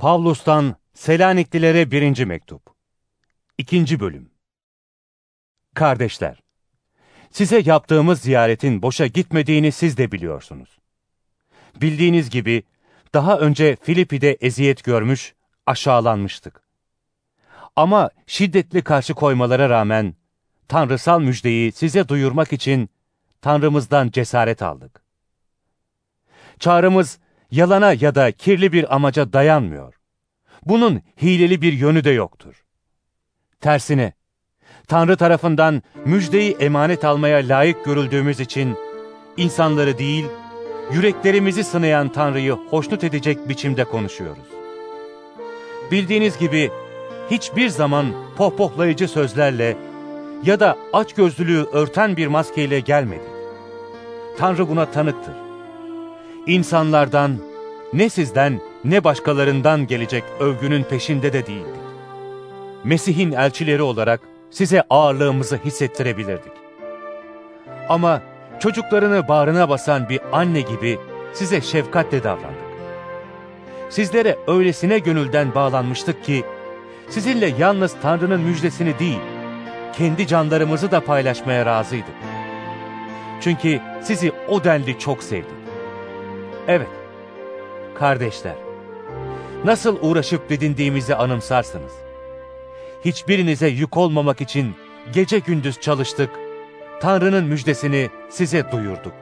Pavlus'tan Selaniklilere birinci mektup. İkinci bölüm. Kardeşler, size yaptığımız ziyaretin boşa gitmediğini siz de biliyorsunuz. Bildiğiniz gibi daha önce Filipi'de eziyet görmüş, aşağılanmıştık. Ama şiddetli karşı koymalara rağmen tanrısal müjdeyi size duyurmak için Tanrımızdan cesaret aldık. Çağrımız yalana ya da kirli bir amaca dayanmıyor. Bunun hileli bir yönü de yoktur. Tersine, Tanrı tarafından müjdeyi emanet almaya layık görüldüğümüz için insanları değil, yüreklerimizi sınayan Tanrı'yı hoşnut edecek biçimde konuşuyoruz. Bildiğiniz gibi hiçbir zaman pohpohlayıcı sözlerle ya da açgözlülüğü örten bir maskeyle gelmedik. Tanrı buna tanıktır. İnsanlardan, ne sizden ne başkalarından gelecek övgünün peşinde de değildik. Mesih'in elçileri olarak size ağırlığımızı hissettirebilirdik. Ama çocuklarını bağrına basan bir anne gibi size şefkatle davrandık. Sizlere öylesine gönülden bağlanmıştık ki, sizinle yalnız Tanrı'nın müjdesini değil, kendi canlarımızı da paylaşmaya razıydık. Çünkü sizi o denli çok sevdik. Evet, kardeşler, nasıl uğraşıp didindiğimizi anımsarsınız. Hiçbirinize yük olmamak için gece gündüz çalıştık, Tanrı'nın müjdesini size duyurduk.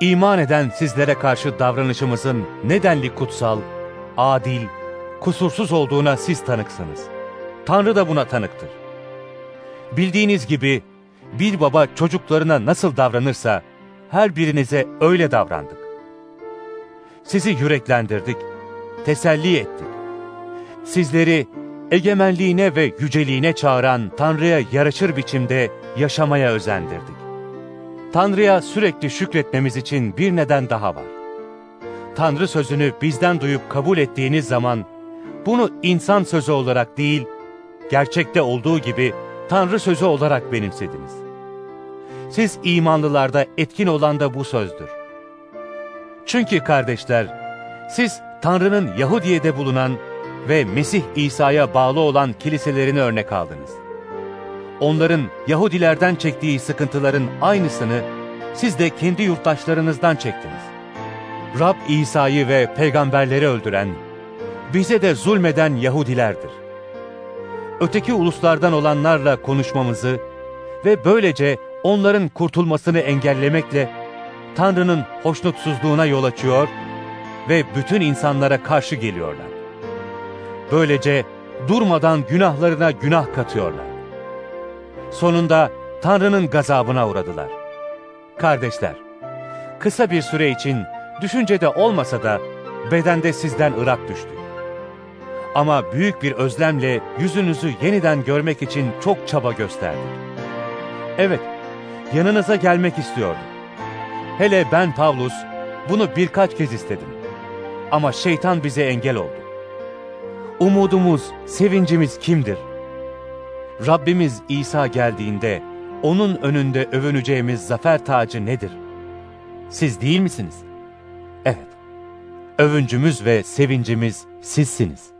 İman eden sizlere karşı davranışımızın nedenli kutsal, adil, kusursuz olduğuna siz tanıksınız. Tanrı da buna tanıktır. Bildiğiniz gibi bir baba çocuklarına nasıl davranırsa her birinize öyle davrandık. Sizi yüreklendirdik, teselli ettik. Sizleri egemenliğine ve yüceliğine çağıran Tanrı'ya yaraşır biçimde yaşamaya özendirdik. Tanrı'ya sürekli şükretmemiz için bir neden daha var. Tanrı sözünü bizden duyup kabul ettiğiniz zaman bunu insan sözü olarak değil, gerçekte olduğu gibi Tanrı sözü olarak benimsediniz. Siz imanlılarda etkin olan da bu sözdür. Çünkü kardeşler, siz Tanrı'nın Yahudiye'de bulunan ve Mesih İsa'ya bağlı olan kiliselerini örnek aldınız. Onların Yahudilerden çektiği sıkıntıların aynısını siz de kendi yurttaşlarınızdan çektiniz. Rab İsa'yı ve peygamberleri öldüren, bize de zulmeden Yahudilerdir. Öteki uluslardan olanlarla konuşmamızı ve böylece onların kurtulmasını engellemekle Tanrı'nın hoşnutsuzluğuna yol açıyor ve bütün insanlara karşı geliyorlar. Böylece durmadan günahlarına günah katıyorlar. Sonunda Tanrı'nın gazabına uğradılar. Kardeşler, kısa bir süre için düşüncede olmasa da bedende sizden ırak düştü. Ama büyük bir özlemle yüzünüzü yeniden görmek için çok çaba gösterdik. Evet, yanınıza gelmek istiyordum. Hele ben Pavlus bunu birkaç kez istedim. Ama şeytan bize engel oldu. Umudumuz, sevincimiz kimdir? Rabbimiz İsa geldiğinde onun önünde övüneceğimiz zafer tacı nedir? Siz değil misiniz? Evet. Övüncümüz ve sevincimiz sizsiniz.